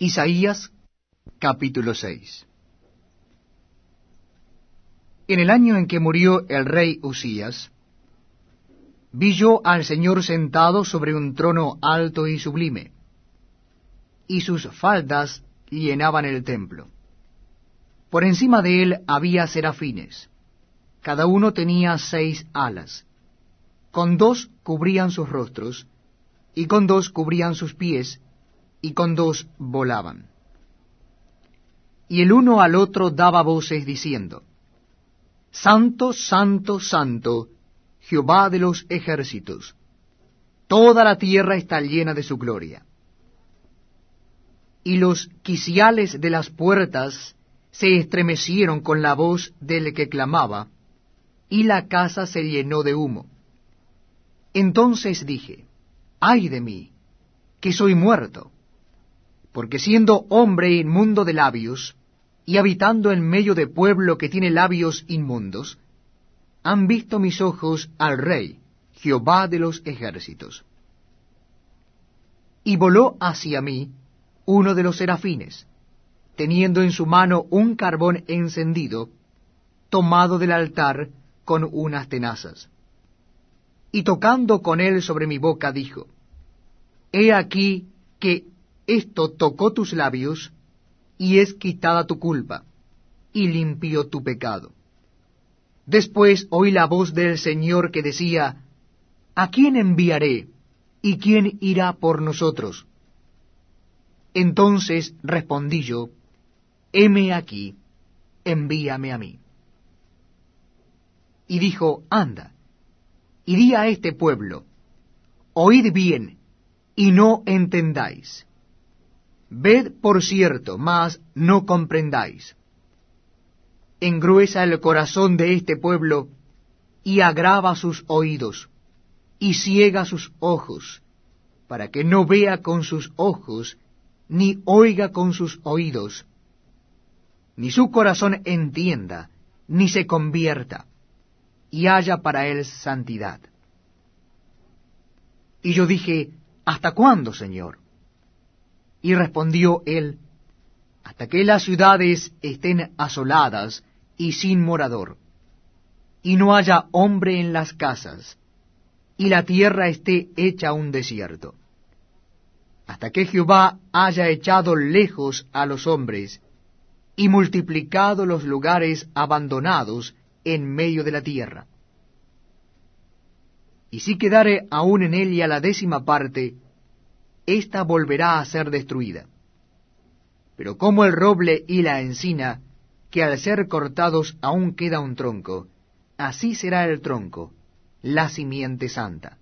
Isaías capítulo 6 En el año en que murió el rey Usías, vi yo al Señor sentado sobre un trono alto y sublime, y sus faldas llenaban el templo. Por encima de él había serafines, cada uno tenía seis alas, con dos cubrían sus rostros, y con dos cubrían sus pies, y con dos volaban. Y el uno al otro daba voces diciendo, Santo, Santo, Santo, Jehová de los ejércitos, toda la tierra está llena de su gloria. Y los quiciales de las puertas se estremecieron con la voz del que clamaba, y la casa se llenó de humo. Entonces dije, ay de mí, que soy muerto, porque siendo hombre inmundo de labios, y habitando en medio de pueblo que tiene labios inmundos, han visto mis ojos al Rey, Jehová de los ejércitos. Y voló hacia mí uno de los serafines, teniendo en su mano un carbón encendido, tomado del altar con unas tenazas. Y tocando con él sobre mi boca, dijo, He aquí que esto tocó tus labios, y es quitada tu culpa, y limpió tu pecado. Después oí la voz del Señor que decía, ¿A quién enviaré? ¿Y quién irá por nosotros? Entonces respondí yo, heme aquí, envíame a mí. Y dijo, anda, y di a este pueblo, oíd bien, y no entendáis. Ved por cierto, mas no comprendáis. Engruesa el corazón de este pueblo, y agrava sus oídos, y ciega sus ojos, para que no vea con sus ojos, ni oiga con sus oídos, ni su corazón entienda, ni se convierta, y haya para él santidad. Y yo dije, ¿Hasta cuándo, Señor? Y respondió él, hasta que las ciudades estén asoladas y sin morador, y no haya hombre en las casas, y la tierra esté hecha un desierto, hasta que Jehová haya echado lejos a los hombres, y multiplicado los lugares abandonados en medio de la tierra. Y si quedare aún en ella la décima parte, ésta volverá a ser destruida. Pero como el roble y la encina, que al ser cortados aún queda un tronco, así será el tronco, la simiente santa.